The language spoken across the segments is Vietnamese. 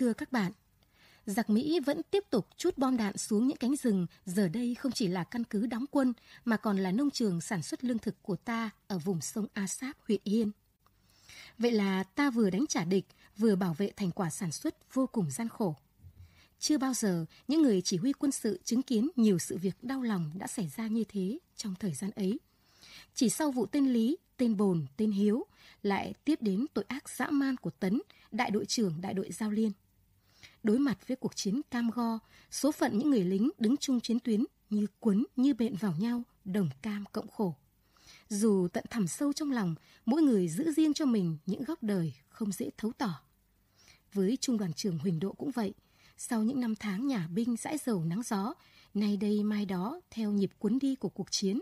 Thưa các bạn, giặc Mỹ vẫn tiếp tục chút bom đạn xuống những cánh rừng, giờ đây không chỉ là căn cứ đóng quân mà còn là nông trường sản xuất lương thực của ta ở vùng sông A Sáp, huyện Yên. Vậy là ta vừa đánh trả địch, vừa bảo vệ thành quả sản xuất vô cùng gian khổ. Chưa bao giờ những người chỉ huy quân sự chứng kiến nhiều sự việc đau lòng đã xảy ra như thế trong thời gian ấy. Chỉ sau vụ tên Lý, tên Bồn, tên Hiếu lại tiếp đến tội ác dã man của Tấn, đại đội trưởng đại đội Giao Liên. Đối mặt với cuộc chiến cam go, số phận những người lính đứng chung chiến tuyến như quấn như bện vào nhau, đồng cam cộng khổ. Dù tận thẳm sâu trong lòng, mỗi người giữ riêng cho mình những góc đời không dễ thấu tỏ. Với trung đoàn trưởng Huỳnh Độ cũng vậy, sau những năm tháng nhà binh dãi dầu nắng gió, nay đây mai đó theo nhịp cuốn đi của cuộc chiến.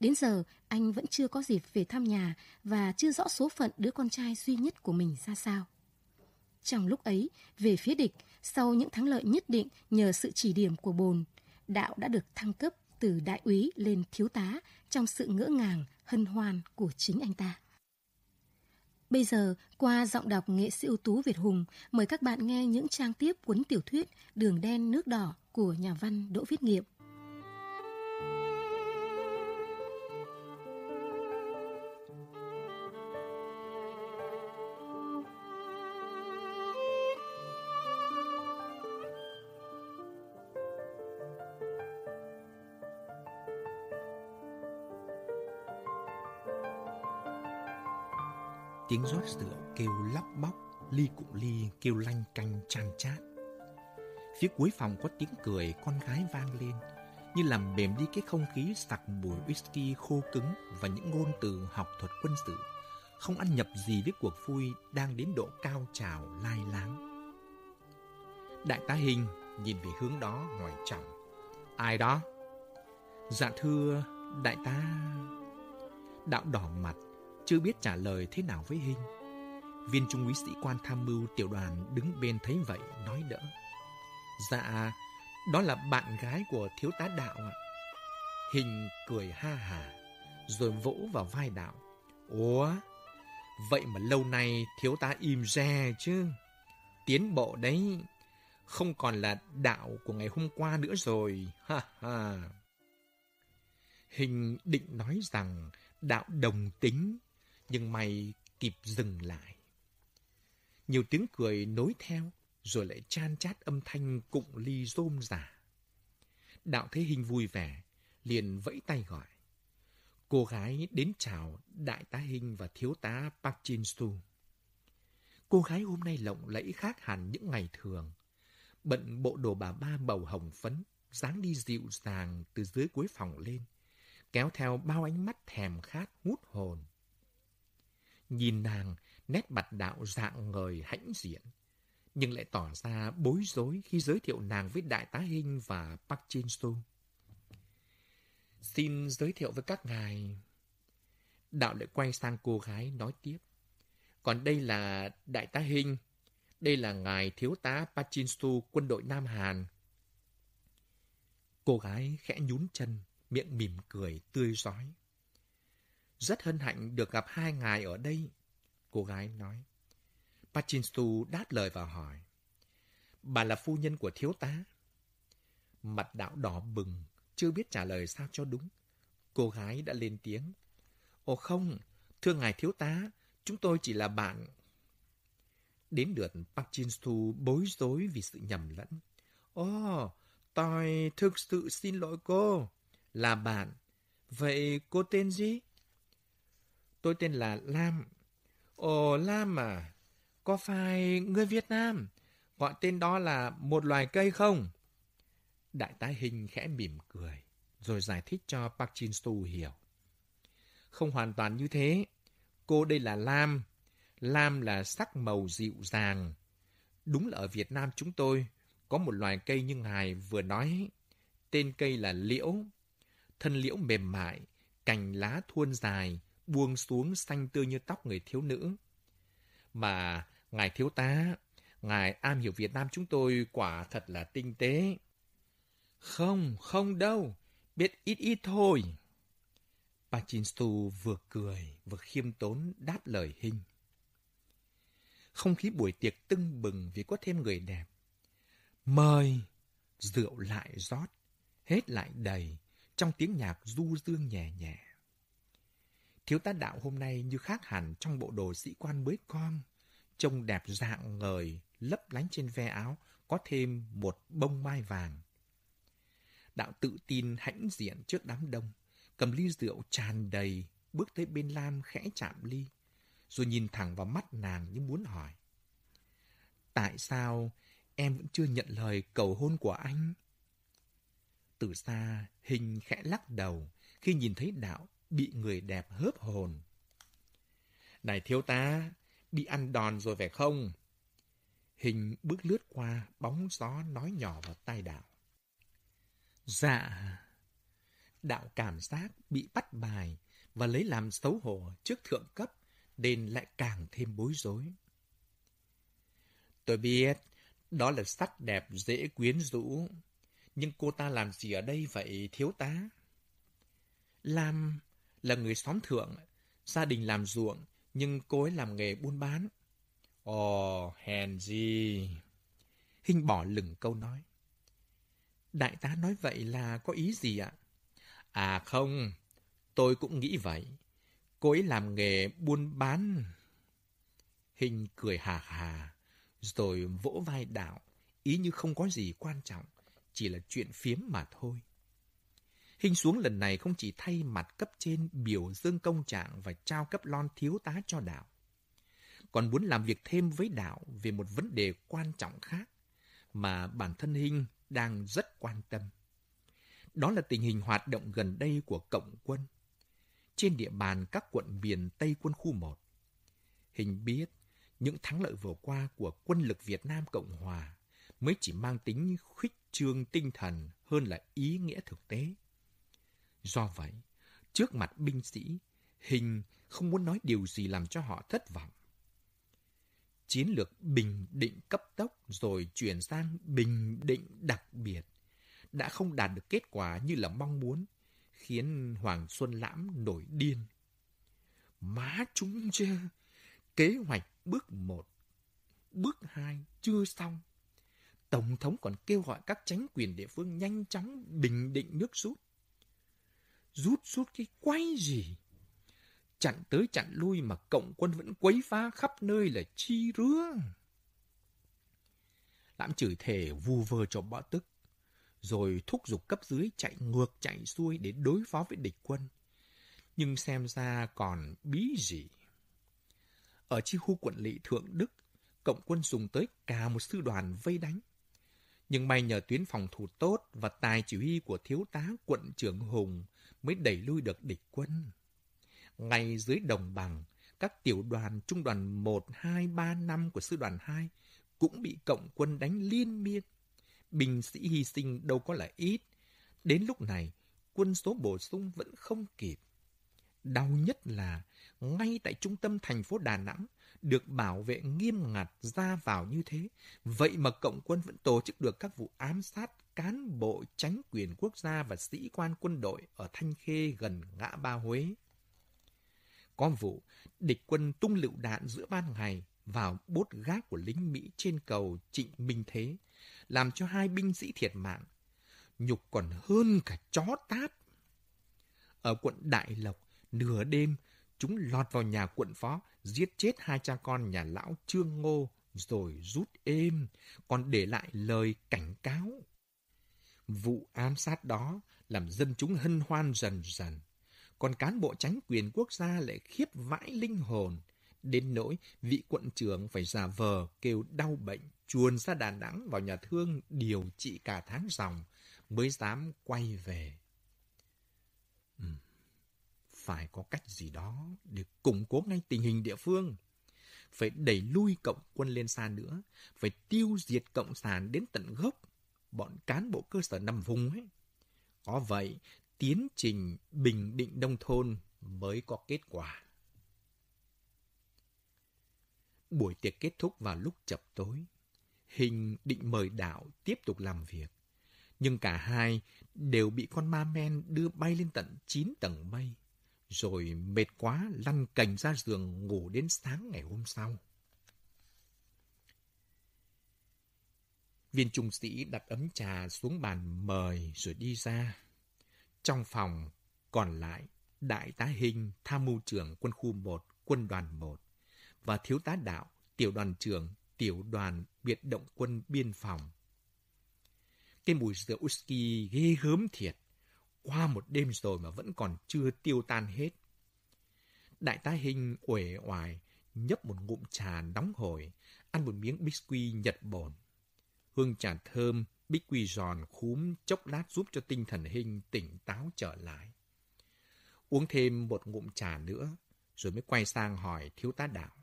Đến giờ, anh vẫn chưa có dịp về thăm nhà và chưa rõ số phận đứa con trai duy nhất của mình ra sao. Trong lúc ấy, về phía địch, sau những thắng lợi nhất định nhờ sự chỉ điểm của Bồn, Đạo đã được thăng cấp từ đại úy lên thiếu tá trong sự ngỡ ngàng, hân hoan của chính anh ta. Bây giờ, qua giọng đọc nghệ sĩ ưu tú Việt Hùng, mời các bạn nghe những trang tiếp cuốn tiểu thuyết Đường đen nước đỏ của nhà văn Đỗ Viết Nghiệm. Tiếng rót rượu kêu lóc bóc, ly cụm ly kêu lanh canh chan chát. Phía cuối phòng có tiếng cười con gái vang lên, như làm mềm đi cái không khí sặc mùi whisky khô cứng và những ngôn từ học thuật quân sự, không ăn nhập gì với cuộc vui đang đến độ cao trào lai láng. Đại tá Hình nhìn về hướng đó hỏi trọng. Ai đó? Dạ thưa, đại tá... Đạo đỏ mặt, chưa biết trả lời thế nào với Hinh. Viên trung úy sĩ quan tham mưu tiểu đoàn đứng bên thấy vậy, nói đỡ. Dạ, đó là bạn gái của thiếu tá đạo ạ. Hình cười ha hà, rồi vỗ vào vai đạo. Ủa, vậy mà lâu nay thiếu tá im re chứ. Tiến bộ đấy, không còn là đạo của ngày hôm qua nữa rồi. Ha ha. Hình định nói rằng đạo đồng tính nhưng mày kịp dừng lại. Nhiều tiếng cười nối theo, rồi lại chan chát âm thanh cụng ly rôm giả. Đạo Thế Hình vui vẻ, liền vẫy tay gọi. Cô gái đến chào Đại tá Hình và Thiếu tá Park Jin Su. Cô gái hôm nay lộng lẫy khác hẳn những ngày thường. Bận bộ đồ bà ba màu hồng phấn, dáng đi dịu dàng từ dưới cuối phòng lên, kéo theo bao ánh mắt thèm khát hút hồn. Nhìn nàng, nét mặt đạo dạng ngời hãnh diện, nhưng lại tỏ ra bối rối khi giới thiệu nàng với Đại tá Hinh và Park Jin Soo. Xin giới thiệu với các ngài. Đạo lại quay sang cô gái nói tiếp. Còn đây là Đại tá Hinh, đây là ngài thiếu tá Park Jin Soo quân đội Nam Hàn. Cô gái khẽ nhún chân, miệng mỉm cười, tươi rói. Rất hân hạnh được gặp hai ngài ở đây. Cô gái nói. Pachinstu đáp lời và hỏi. Bà là phu nhân của thiếu tá. Mặt đạo đỏ bừng, chưa biết trả lời sao cho đúng. Cô gái đã lên tiếng. Ồ không, thưa ngài thiếu tá, chúng tôi chỉ là bạn. Đến lượt Pachinstu bối rối vì sự nhầm lẫn. Ồ, tôi thực sự xin lỗi cô. Là bạn. Vậy cô tên gì? Tôi tên là Lam. Ồ, Lam à? Có phải người Việt Nam? Gọi tên đó là một loài cây không? Đại tá Hình khẽ mỉm cười, rồi giải thích cho Park Jin Su hiểu. Không hoàn toàn như thế. Cô đây là Lam. Lam là sắc màu dịu dàng. Đúng là ở Việt Nam chúng tôi có một loài cây như ngài vừa nói. Tên cây là liễu. Thân liễu mềm mại, cành lá thuôn dài, buông xuống xanh tươi như tóc người thiếu nữ. Mà ngài thiếu tá, ngài am hiểu Việt Nam chúng tôi quả thật là tinh tế. Không, không đâu, biết ít ít thôi. Pachinstu vừa cười vừa khiêm tốn đáp lời hình. Không khí buổi tiệc tưng bừng vì có thêm người đẹp. Mời! Rượu lại rót, hết lại đầy, trong tiếng nhạc du dương nhẹ nhẹ. Thiếu tá đạo hôm nay như khác hẳn trong bộ đồ sĩ quan mới con, trông đẹp dạng ngời, lấp lánh trên ve áo, có thêm một bông mai vàng. Đạo tự tin hãnh diện trước đám đông, cầm ly rượu tràn đầy, bước tới bên Lam khẽ chạm ly, rồi nhìn thẳng vào mắt nàng như muốn hỏi. Tại sao em vẫn chưa nhận lời cầu hôn của anh? Từ xa, hình khẽ lắc đầu khi nhìn thấy đạo bị người đẹp hớp hồn. Này thiếu tá, bị ăn đòn rồi phải không? Hình bước lướt qua, bóng gió nói nhỏ vào tai đạo. Dạ. Đạo cảm giác bị bắt bài và lấy làm xấu hổ trước thượng cấp, nên lại càng thêm bối rối. Tôi biết, đó là sắc đẹp dễ quyến rũ. Nhưng cô ta làm gì ở đây vậy, thiếu tá? Làm là người xóm thượng, gia đình làm ruộng, nhưng cô ấy làm nghề buôn bán. Ồ, hèn gì? Hinh bỏ lửng câu nói. Đại tá nói vậy là có ý gì ạ? À không, tôi cũng nghĩ vậy. Cô ấy làm nghề buôn bán. Hình cười hà hà, rồi vỗ vai đạo, ý như không có gì quan trọng, chỉ là chuyện phiếm mà thôi. Hình xuống lần này không chỉ thay mặt cấp trên biểu dương công trạng và trao cấp lon thiếu tá cho đạo, còn muốn làm việc thêm với đạo về một vấn đề quan trọng khác mà bản thân Hinh đang rất quan tâm. Đó là tình hình hoạt động gần đây của Cộng quân trên địa bàn các quận miền Tây quân khu 1. Hình biết những thắng lợi vừa qua của quân lực Việt Nam Cộng Hòa mới chỉ mang tính khuyết trương tinh thần hơn là ý nghĩa thực tế. Do vậy, trước mặt binh sĩ, Hình không muốn nói điều gì làm cho họ thất vọng. Chiến lược bình định cấp tốc rồi chuyển sang bình định đặc biệt đã không đạt được kết quả như là mong muốn, khiến Hoàng Xuân Lãm nổi điên. Má chúng chưa, kế hoạch bước một, bước hai chưa xong. Tổng thống còn kêu gọi các chính quyền địa phương nhanh chóng bình định nước rút. Rút rút cái quay gì? Chặn tới chặn lui mà cộng quân vẫn quấy phá khắp nơi là chi rứa. Lãm chửi thề vu vơ cho bõ tức, rồi thúc giục cấp dưới chạy ngược chạy xuôi để đối phó với địch quân. Nhưng xem ra còn bí gì. Ở chi khu quận lỵ Thượng Đức, cộng quân dùng tới cả một sư đoàn vây đánh. Nhưng may nhờ tuyến phòng thủ tốt và tài chỉ huy của thiếu tá quận trưởng Hùng mới đẩy lui được địch quân. Ngay dưới đồng bằng, các tiểu đoàn trung đoàn 1, 2, 3, 5 của sư đoàn 2 cũng bị cộng quân đánh liên miên. Binh sĩ hy sinh đâu có là ít. Đến lúc này, quân số bổ sung vẫn không kịp. Đau nhất là ngay tại trung tâm thành phố Đà Nẵng được bảo vệ nghiêm ngặt ra vào như thế. Vậy mà Cộng quân vẫn tổ chức được các vụ ám sát cán bộ tránh quyền quốc gia và sĩ quan quân đội ở Thanh Khê gần ngã ba Huế. Có vụ, địch quân tung lựu đạn giữa ban ngày vào bốt gác của lính Mỹ trên cầu Trịnh Minh Thế, làm cho hai binh sĩ thiệt mạng. Nhục còn hơn cả chó tát. Ở quận Đại Lộc, nửa đêm, chúng lọt vào nhà quận phó, giết chết hai cha con nhà lão Trương Ngô, rồi rút êm, còn để lại lời cảnh cáo. Vụ ám sát đó làm dân chúng hân hoan dần dần còn cán bộ tránh quyền quốc gia lại khiếp vãi linh hồn. Đến nỗi vị quận trưởng phải giả vờ kêu đau bệnh, chuồn ra Đà Nẵng vào nhà thương điều trị cả tháng dòng mới dám quay về. Phải có cách gì đó để củng cố ngay tình hình địa phương. Phải đẩy lui cộng quân lên xa nữa, phải tiêu diệt cộng sản đến tận gốc, bọn cán bộ cơ sở nằm vùng ấy. Có vậy tiến trình bình định nông thôn mới có kết quả. Buổi tiệc kết thúc vào lúc chập tối. Hình định mời đạo tiếp tục làm việc. Nhưng cả hai đều bị con ma men đưa bay lên tận 9 tầng mây rồi mệt quá lăn cành ra giường ngủ đến sáng ngày hôm sau. Viên trung sĩ đặt ấm trà xuống bàn mời rồi đi ra. Trong phòng còn lại, Đại tá Hình, tham mưu trưởng quân khu 1, quân đoàn 1 và Thiếu tá Đạo, tiểu đoàn trưởng, tiểu đoàn biệt động quân biên phòng. Cái mùi rượu whisky ghê gớm thiệt. Qua một đêm rồi mà vẫn còn chưa tiêu tan hết. Đại tá Hình uể oải, nhấp một ngụm trà nóng hổi, ăn một miếng biscuit Nhật bồn. Hương trà thơm, biscuit giòn khúm chốc lát giúp cho tinh thần Hình tỉnh táo trở lại. Uống thêm một ngụm trà nữa, rồi mới quay sang hỏi thiếu tá đạo.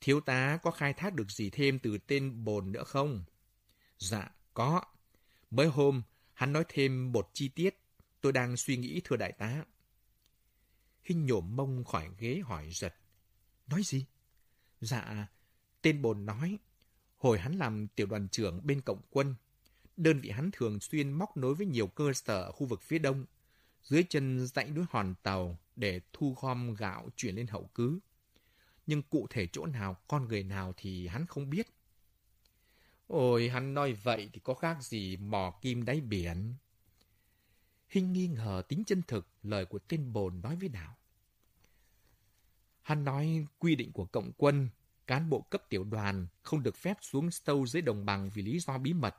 Thiếu tá có khai thác được gì thêm từ tên bồn nữa không? Dạ, có. Mới hôm, hắn nói thêm một chi tiết. Tôi đang suy nghĩ thưa đại tá. Hinh nhổm mông khỏi ghế hỏi giật. Nói gì? Dạ, tên bồn nói. Hồi hắn làm tiểu đoàn trưởng bên cộng quân, đơn vị hắn thường xuyên móc nối với nhiều cơ sở ở khu vực phía đông, dưới chân dãy núi hòn tàu để thu gom gạo chuyển lên hậu cứ. Nhưng cụ thể chỗ nào, con người nào thì hắn không biết. Ôi, hắn nói vậy thì có khác gì mò kim đáy biển. Hinh nghi ngờ tính chân thực lời của tên bồn nói với nào. Hắn nói quy định của cộng quân, cán bộ cấp tiểu đoàn không được phép xuống sâu dưới đồng bằng vì lý do bí mật.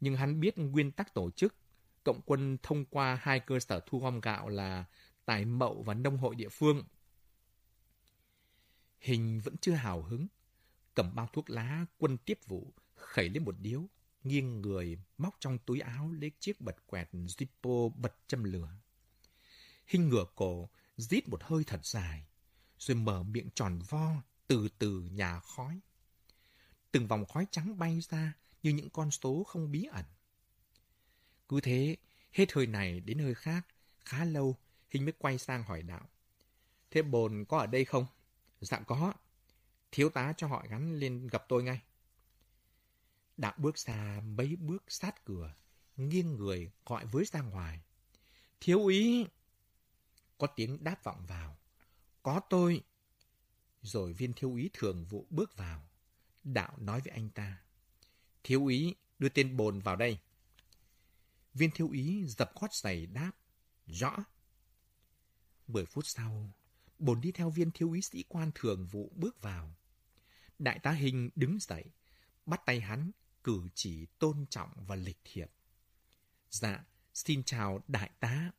Nhưng hắn biết nguyên tắc tổ chức, cộng quân thông qua hai cơ sở thu gom gạo là Tài Mậu và Nông hội địa phương. Hình vẫn chưa hào hứng, cầm bao thuốc lá quân tiếp vụ, khẩy lên một điếu, nghiêng người, móc trong túi áo lấy chiếc bật quẹt Zippo bật châm lửa. Hình ngửa cổ, rít một hơi thật dài, rồi mở miệng tròn vo, từ từ nhà khói. Từng vòng khói trắng bay ra như những con số không bí ẩn. Cứ thế, hết hơi này đến hơi khác, khá lâu, Hình mới quay sang hỏi đạo. Thế bồn có ở đây không? Dạ có. Thiếu tá cho họ gắn lên gặp tôi ngay. Đạo bước xa mấy bước sát cửa, nghiêng người gọi với ra ngoài. Thiếu úy! Có tiếng đáp vọng vào. Có tôi! Rồi viên thiếu úy thường vụ bước vào. Đạo nói với anh ta. Thiếu úy, đưa tên bồn vào đây. Viên thiếu úy dập gót giày đáp. Rõ. Mười phút sau, bồn đi theo viên thiếu úy sĩ quan thường vụ bước vào. Đại tá Hình đứng dậy, bắt tay hắn, cử chỉ tôn trọng và lịch thiệp. Dạ, xin chào đại tá.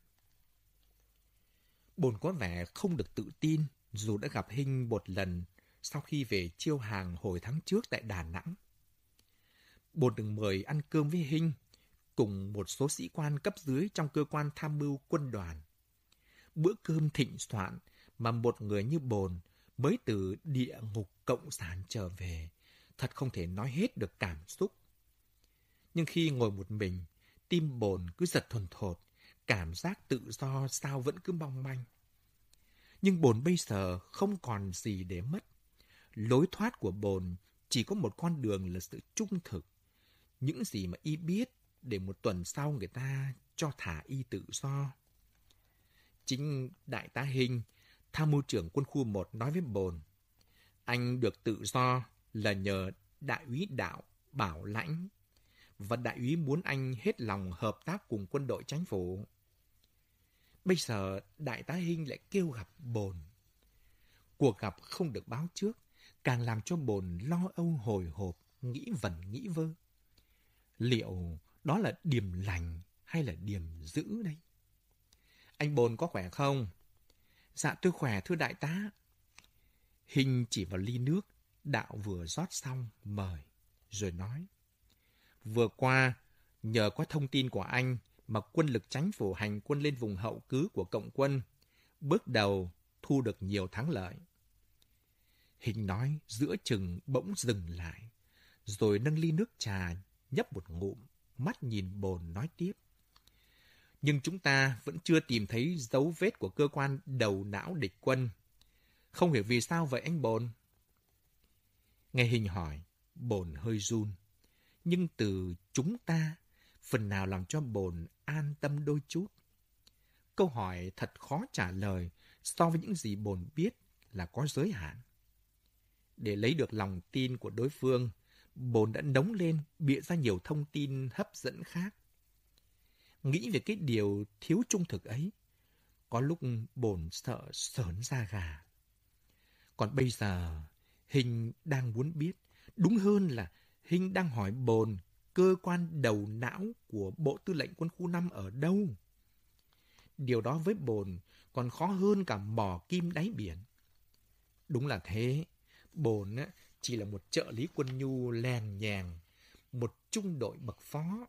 Bồn có vẻ không được tự tin dù đã gặp Hình một lần sau khi về chiêu hàng hồi tháng trước tại Đà Nẵng. Bồn từng mời ăn cơm với Hình cùng một số sĩ quan cấp dưới trong cơ quan tham mưu quân đoàn. Bữa cơm thịnh soạn mà một người như bồn mới từ địa ngục cộng sản trở về, thật không thể nói hết được cảm xúc. Nhưng khi ngồi một mình, tim bồn cứ giật thuần thột, cảm giác tự do sao vẫn cứ mong manh. Nhưng bồn bây giờ không còn gì để mất. Lối thoát của bồn chỉ có một con đường là sự trung thực. Những gì mà y biết để một tuần sau người ta cho thả y tự do. Chính đại tá Hình, tham mưu trưởng quân khu 1 nói với Bồn, anh được tự do là nhờ đại úy đạo bảo lãnh và đại úy muốn anh hết lòng hợp tác cùng quân đội chính phủ. Bây giờ đại tá Hinh lại kêu gặp Bồn. Cuộc gặp không được báo trước, càng làm cho Bồn lo âu hồi hộp, nghĩ vẩn nghĩ vơ. Liệu đó là điểm lành hay là điểm dữ đây? Anh Bồn có khỏe không? Dạ tôi khỏe thưa đại tá. Hình chỉ vào ly nước, đạo vừa rót xong, mời, rồi nói. Vừa qua, nhờ có thông tin của anh mà quân lực tránh phủ hành quân lên vùng hậu cứ của Cộng quân, bước đầu thu được nhiều thắng lợi. Hình nói giữa chừng bỗng dừng lại, rồi nâng ly nước trà, nhấp một ngụm, mắt nhìn bồn nói tiếp. Nhưng chúng ta vẫn chưa tìm thấy dấu vết của cơ quan đầu não địch quân. Không hiểu vì sao vậy anh Bồn? Nghe hình hỏi, Bồn hơi run. Nhưng từ chúng ta, phần nào làm cho Bồn an tâm đôi chút. Câu hỏi thật khó trả lời so với những gì Bồn biết là có giới hạn. Để lấy được lòng tin của đối phương, bồn đã nóng lên, bịa ra nhiều thông tin hấp dẫn khác. Nghĩ về cái điều thiếu trung thực ấy, có lúc bồn sợ sởn da gà. Còn bây giờ, Hình đang muốn biết, đúng hơn là Hình đang hỏi bồn cơ quan đầu não của Bộ Tư lệnh Quân khu 5 ở đâu. Điều đó với bồn còn khó hơn cả mò kim đáy biển. Đúng là thế, bồn chỉ là một trợ lý quân nhu lèn nhàng, một trung đội bậc phó.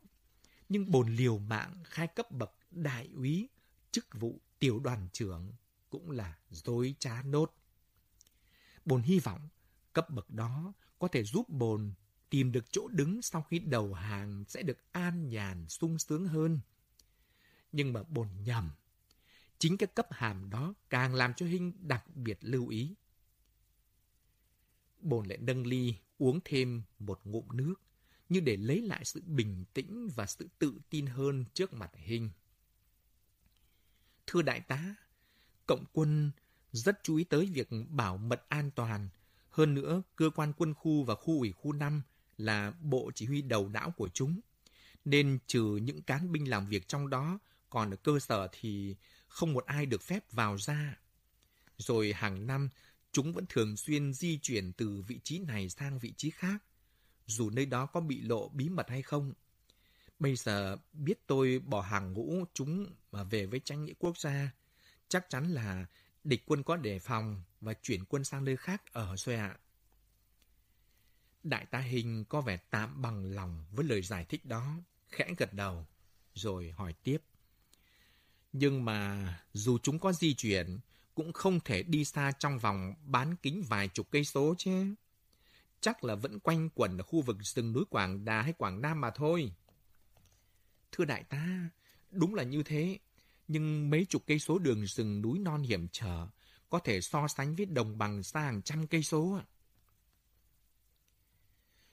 Nhưng bồn liều mạng khai cấp bậc đại úy, chức vụ tiểu đoàn trưởng cũng là dối trá nốt. Bồn hy vọng cấp bậc đó có thể giúp bồn tìm được chỗ đứng sau khi đầu hàng sẽ được an nhàn sung sướng hơn. Nhưng mà bồn nhầm. Chính cái cấp hàm đó càng làm cho Hinh đặc biệt lưu ý. Bồn lại nâng ly uống thêm một ngụm nước như để lấy lại sự bình tĩnh và sự tự tin hơn trước mặt hình. Thưa đại tá, cộng quân rất chú ý tới việc bảo mật an toàn. Hơn nữa, cơ quan quân khu và khu ủy khu 5 là bộ chỉ huy đầu não của chúng. Nên trừ những cán binh làm việc trong đó, còn ở cơ sở thì không một ai được phép vào ra. Rồi hàng năm, chúng vẫn thường xuyên di chuyển từ vị trí này sang vị trí khác, dù nơi đó có bị lộ bí mật hay không. Bây giờ biết tôi bỏ hàng ngũ chúng mà về với tranh nghĩa quốc gia, chắc chắn là địch quân có đề phòng và chuyển quân sang nơi khác ở rồi ạ. Đại tá Hình có vẻ tạm bằng lòng với lời giải thích đó, khẽ gật đầu, rồi hỏi tiếp. Nhưng mà dù chúng có di chuyển, cũng không thể đi xa trong vòng bán kính vài chục cây số chứ. Chắc là vẫn quanh quẩn ở khu vực rừng núi Quảng Đà hay Quảng Nam mà thôi. Thưa đại ta đúng là như thế. Nhưng mấy chục cây số đường rừng núi non hiểm trở có thể so sánh với đồng bằng xa hàng trăm cây số.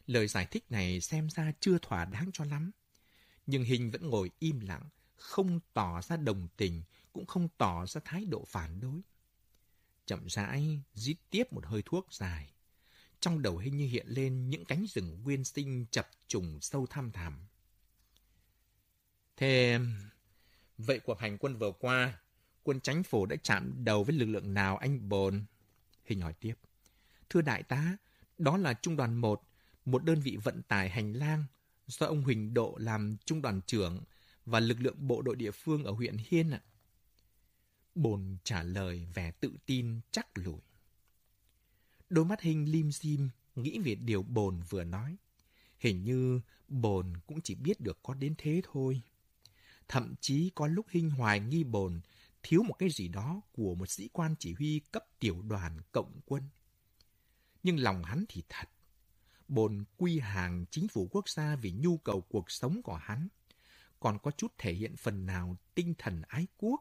Lời giải thích này xem ra chưa thỏa đáng cho lắm. Nhưng Hình vẫn ngồi im lặng, không tỏ ra đồng tình, cũng không tỏ ra thái độ phản đối. Chậm rãi, rít tiếp một hơi thuốc dài. Trong đầu hình như hiện lên những cánh rừng nguyên sinh chập trùng sâu thăm thẳm. Thế, vậy cuộc hành quân vừa qua, quân chánh phủ đã chạm đầu với lực lượng nào anh Bồn? Hình hỏi tiếp. Thưa đại tá, đó là trung đoàn 1, một đơn vị vận tải hành lang do ông Huỳnh Độ làm trung đoàn trưởng và lực lượng bộ đội địa phương ở huyện Hiên ạ. Bồn trả lời vẻ tự tin chắc lủi. Đôi mắt hình lim dim, nghĩ về điều bồn vừa nói. Hình như bồn cũng chỉ biết được có đến thế thôi. Thậm chí có lúc hình hoài nghi bồn thiếu một cái gì đó của một sĩ quan chỉ huy cấp tiểu đoàn cộng quân. Nhưng lòng hắn thì thật. Bồn quy hàng chính phủ quốc gia vì nhu cầu cuộc sống của hắn. Còn có chút thể hiện phần nào tinh thần ái quốc.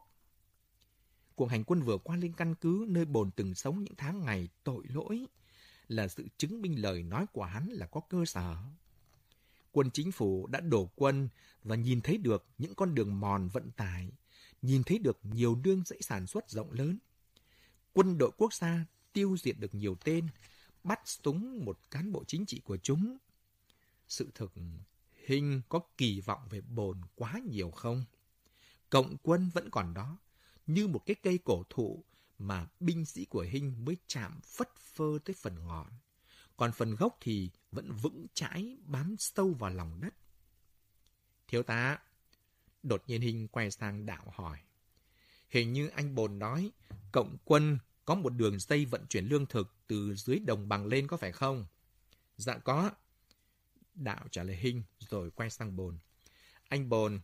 Cuộc hành quân vừa qua lên căn cứ nơi bồn từng sống những tháng ngày tội lỗi là sự chứng minh lời nói của hắn là có cơ sở. Quân chính phủ đã đổ quân và nhìn thấy được những con đường mòn vận tải, nhìn thấy được nhiều nương dãy sản xuất rộng lớn. Quân đội quốc gia tiêu diệt được nhiều tên, bắt súng một cán bộ chính trị của chúng. Sự thực, Hình có kỳ vọng về bồn quá nhiều không? Cộng quân vẫn còn đó, như một cái cây cổ thụ mà binh sĩ của Hinh mới chạm phất phơ tới phần ngọn. Còn phần gốc thì vẫn vững chãi bám sâu vào lòng đất. Thiếu tá, đột nhiên Hinh quay sang đạo hỏi. Hình như anh Bồn nói, cộng quân có một đường dây vận chuyển lương thực từ dưới đồng bằng lên có phải không? Dạ có. Đạo trả lời Hinh rồi quay sang Bồn. Anh Bồn,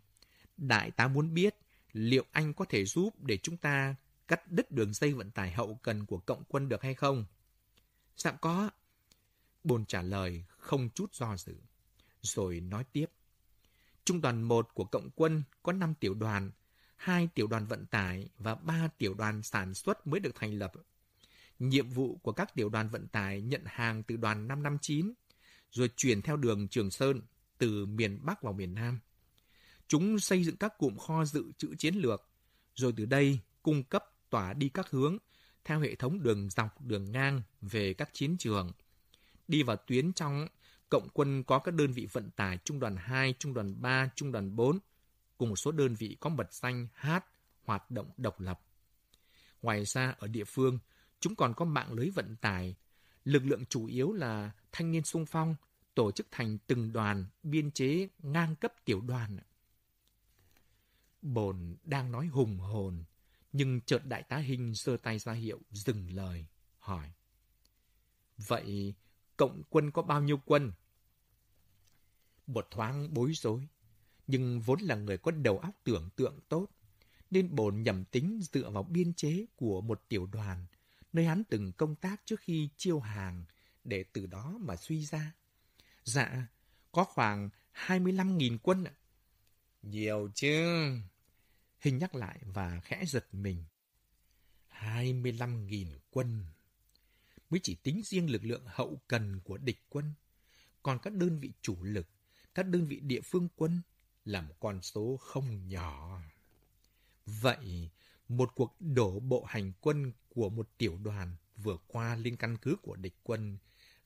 đại tá muốn biết liệu anh có thể giúp để chúng ta cắt đứt đường dây vận tải hậu cần của cộng quân được hay không? Dạ có. Bồn trả lời không chút do dự. Rồi nói tiếp. Trung đoàn 1 của cộng quân có 5 tiểu đoàn, 2 tiểu đoàn vận tải và 3 tiểu đoàn sản xuất mới được thành lập. Nhiệm vụ của các tiểu đoàn vận tải nhận hàng từ đoàn 559, rồi chuyển theo đường Trường Sơn từ miền Bắc vào miền Nam. Chúng xây dựng các cụm kho dự trữ chiến lược, rồi từ đây cung cấp tỏa đi các hướng theo hệ thống đường dọc, đường ngang về các chiến trường. Đi vào tuyến trong cộng quân có các đơn vị vận tải trung đoàn 2, trung đoàn 3, trung đoàn 4, cùng một số đơn vị có mật danh H hoạt động độc lập. Ngoài ra, ở địa phương, chúng còn có mạng lưới vận tải. Lực lượng chủ yếu là thanh niên sung phong, tổ chức thành từng đoàn, biên chế ngang cấp tiểu đoàn. Bồn đang nói hùng hồn, nhưng chợt đại tá Hình giơ tay ra hiệu dừng lời, hỏi. Vậy cộng quân có bao nhiêu quân? Một thoáng bối rối, nhưng vốn là người có đầu óc tưởng tượng tốt, nên bồn nhầm tính dựa vào biên chế của một tiểu đoàn, nơi hắn từng công tác trước khi chiêu hàng, để từ đó mà suy ra. Dạ, có khoảng 25.000 quân ạ. Nhiều chứ. Hình nhắc lại và khẽ giật mình. 25.000 quân. Mới chỉ tính riêng lực lượng hậu cần của địch quân. Còn các đơn vị chủ lực, các đơn vị địa phương quân là một con số không nhỏ. Vậy, một cuộc đổ bộ hành quân của một tiểu đoàn vừa qua lên căn cứ của địch quân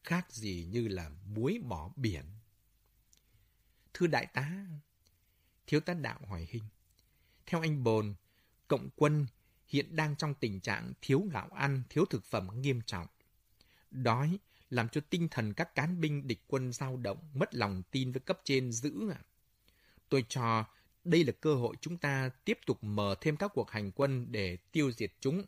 khác gì như là muối bỏ biển. Thưa đại tá, thiếu tá đạo hỏi hình. Theo anh Bồn, cộng quân hiện đang trong tình trạng thiếu gạo ăn, thiếu thực phẩm nghiêm trọng. Đói làm cho tinh thần các cán binh địch quân dao động, mất lòng tin với cấp trên giữ. Tôi cho đây là cơ hội chúng ta tiếp tục mở thêm các cuộc hành quân để tiêu diệt chúng.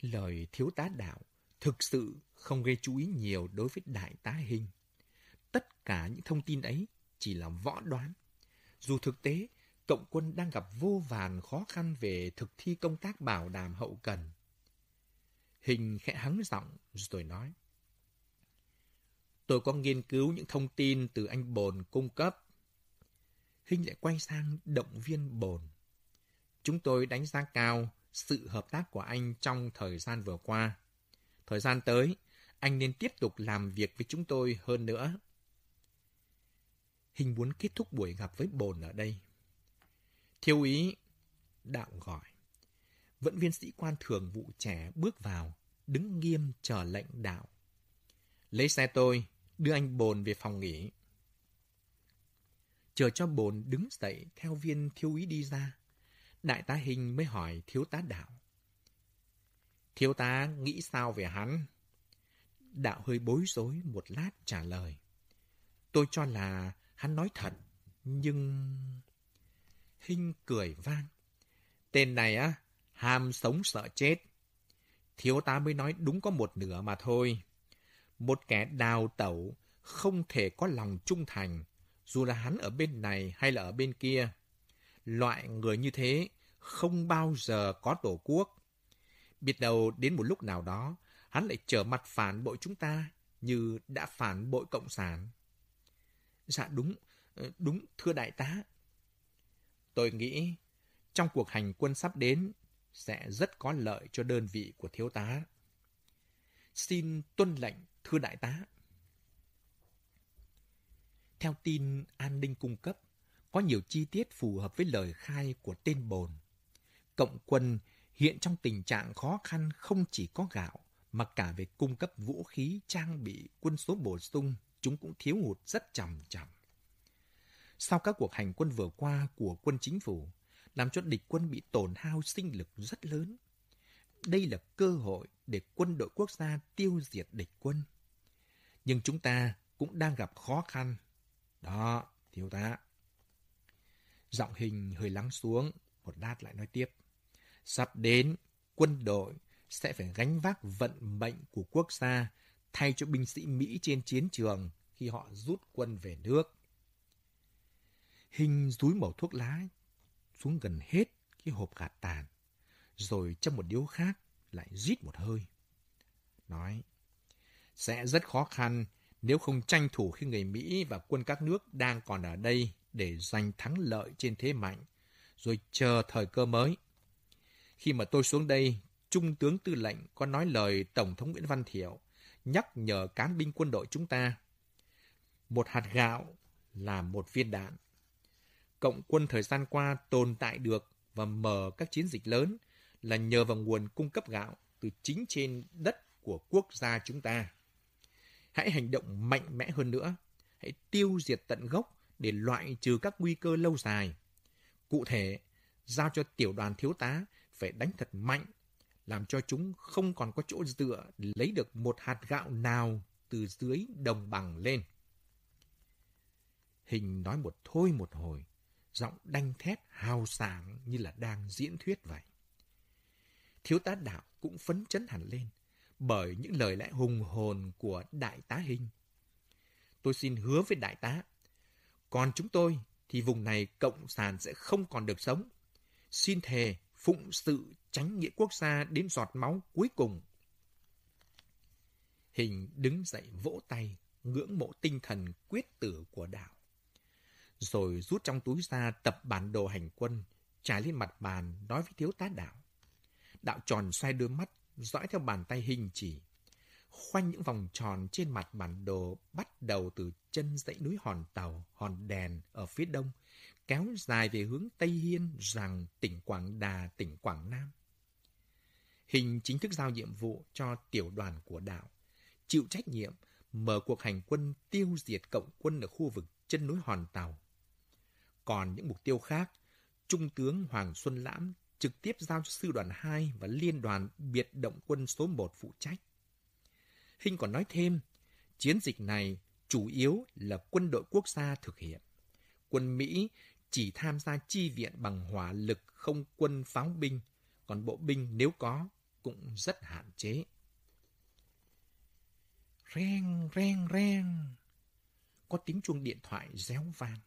Lời thiếu tá đạo thực sự không gây chú ý nhiều đối với đại tá hình. Tất cả những thông tin ấy chỉ là võ đoán. Dù thực tế, cộng quân đang gặp vô vàn khó khăn về thực thi công tác bảo đảm hậu cần. Hình khẽ hắng giọng rồi nói. Tôi có nghiên cứu những thông tin từ anh Bồn cung cấp. Hình lại quay sang động viên Bồn. Chúng tôi đánh giá cao sự hợp tác của anh trong thời gian vừa qua. Thời gian tới, anh nên tiếp tục làm việc với chúng tôi hơn nữa. Hình muốn kết thúc buổi gặp với Bồn ở đây. Thiếu ý, đạo gọi. Vẫn viên sĩ quan thường vụ trẻ bước vào, đứng nghiêm chờ lệnh đạo. Lấy xe tôi, đưa anh Bồn về phòng nghỉ. Chờ cho Bồn đứng dậy theo viên thiếu ý đi ra. Đại tá Hình mới hỏi thiếu tá đạo. Thiếu tá nghĩ sao về hắn? Đạo hơi bối rối một lát trả lời. Tôi cho là hắn nói thật, nhưng... Hinh cười vang. Tên này á, ham sống sợ chết. Thiếu tá mới nói đúng có một nửa mà thôi. Một kẻ đào tẩu không thể có lòng trung thành, dù là hắn ở bên này hay là ở bên kia. Loại người như thế không bao giờ có tổ quốc. Biết đâu đến một lúc nào đó, hắn lại trở mặt phản bội chúng ta như đã phản bội Cộng sản. Dạ đúng, ờ, đúng thưa đại tá. Tôi nghĩ trong cuộc hành quân sắp đến sẽ rất có lợi cho đơn vị của thiếu tá. Xin tuân lệnh thưa đại tá. Theo tin an ninh cung cấp, có nhiều chi tiết phù hợp với lời khai của tên bồn. Cộng quân hiện trong tình trạng khó khăn không chỉ có gạo, mà cả về cung cấp vũ khí, trang bị, quân số bổ sung, chúng cũng thiếu hụt rất trầm trọng. Sau các cuộc hành quân vừa qua của quân chính phủ, làm cho địch quân bị tổn hao sinh lực rất lớn. Đây là cơ hội để quân đội quốc gia tiêu diệt địch quân. Nhưng chúng ta cũng đang gặp khó khăn. Đó, thiếu tá. Giọng hình hơi lắng xuống, một lát lại nói tiếp. Sắp đến, quân đội sẽ phải gánh vác vận mệnh của quốc gia thay cho binh sĩ Mỹ trên chiến trường khi họ rút quân về nước. Hình rúi mẩu thuốc lá xuống gần hết cái hộp gạt tàn, rồi trong một điếu khác lại rít một hơi. Nói, sẽ rất khó khăn nếu không tranh thủ khi người Mỹ và quân các nước đang còn ở đây để giành thắng lợi trên thế mạnh, rồi chờ thời cơ mới. Khi mà tôi xuống đây, Trung tướng tư lệnh có nói lời Tổng thống Nguyễn Văn Thiệu, nhắc nhở cán binh quân đội chúng ta. Một hạt gạo là một viên đạn. Cộng quân thời gian qua tồn tại được và mở các chiến dịch lớn là nhờ vào nguồn cung cấp gạo từ chính trên đất của quốc gia chúng ta. Hãy hành động mạnh mẽ hơn nữa. Hãy tiêu diệt tận gốc để loại trừ các nguy cơ lâu dài. Cụ thể, giao cho tiểu đoàn thiếu tá phải đánh thật mạnh, làm cho chúng không còn có chỗ dựa lấy được một hạt gạo nào từ dưới đồng bằng lên. Hình nói một thôi một hồi, giọng đanh thép hào sảng như là đang diễn thuyết vậy. Thiếu tá đạo cũng phấn chấn hẳn lên bởi những lời lẽ hùng hồn của đại tá Hình. Tôi xin hứa với đại tá, còn chúng tôi thì vùng này cộng sản sẽ không còn được sống. Xin thề phụng sự tránh nghĩa quốc gia đến giọt máu cuối cùng. Hình đứng dậy vỗ tay, ngưỡng mộ tinh thần quyết tử của đạo. Rồi rút trong túi ra tập bản đồ hành quân, trải lên mặt bàn nói với thiếu tá đạo. Đạo tròn xoay đôi mắt, dõi theo bàn tay hình chỉ. Khoanh những vòng tròn trên mặt bản đồ bắt đầu từ chân dãy núi Hòn Tàu, Hòn Đèn ở phía đông, kéo dài về hướng Tây Hiên rằng tỉnh Quảng Đà, tỉnh Quảng Nam. Hình chính thức giao nhiệm vụ cho tiểu đoàn của đạo, chịu trách nhiệm mở cuộc hành quân tiêu diệt cộng quân ở khu vực chân núi Hòn Tàu. Còn những mục tiêu khác, Trung tướng Hoàng Xuân Lãm trực tiếp giao cho sư đoàn 2 và liên đoàn biệt động quân số 1 phụ trách. Hinh còn nói thêm, chiến dịch này chủ yếu là quân đội quốc gia thực hiện. Quân Mỹ chỉ tham gia chi viện bằng hỏa lực không quân pháo binh, còn bộ binh nếu có cũng rất hạn chế. Reng, reng, reng. Có tiếng chuông điện thoại réo vang.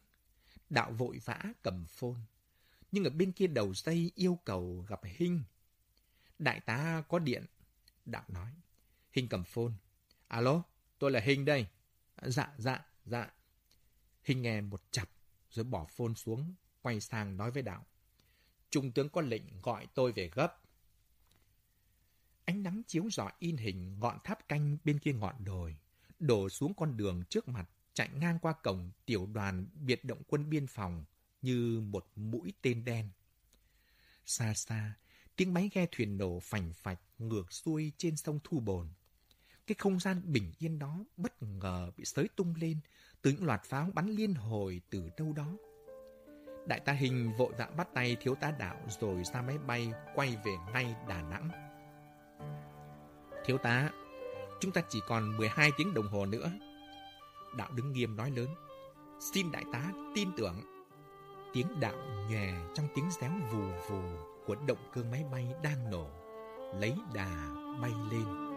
Đạo vội vã cầm phone. Nhưng ở bên kia đầu dây yêu cầu gặp Hinh. Đại tá có điện. Đạo nói. Hinh cầm phone. Alo, tôi là Hinh đây. Dạ, dạ, dạ. Hinh nghe một chập rồi bỏ phone xuống, quay sang nói với Đạo. Trung tướng có lệnh gọi tôi về gấp. Ánh nắng chiếu rọi in hình ngọn tháp canh bên kia ngọn đồi, đổ xuống con đường trước mặt, chạy ngang qua cổng tiểu đoàn biệt động quân biên phòng như một mũi tên đen. Xa xa, tiếng máy ghe thuyền nổ phành phạch ngược xuôi trên sông Thu Bồn. Cái không gian bình yên đó bất ngờ bị sới tung lên từ những loạt pháo bắn liên hồi từ đâu đó. Đại tá Hình vội vã bắt tay thiếu tá đạo rồi ra máy bay quay về ngay Đà Nẵng. Thiếu tá, chúng ta chỉ còn 12 tiếng đồng hồ nữa. Đạo đứng nghiêm nói lớn. Xin đại tá tin tưởng. Tiếng đạo nhòe trong tiếng réo vù vù của động cơ máy bay đang nổ, lấy đà bay lên.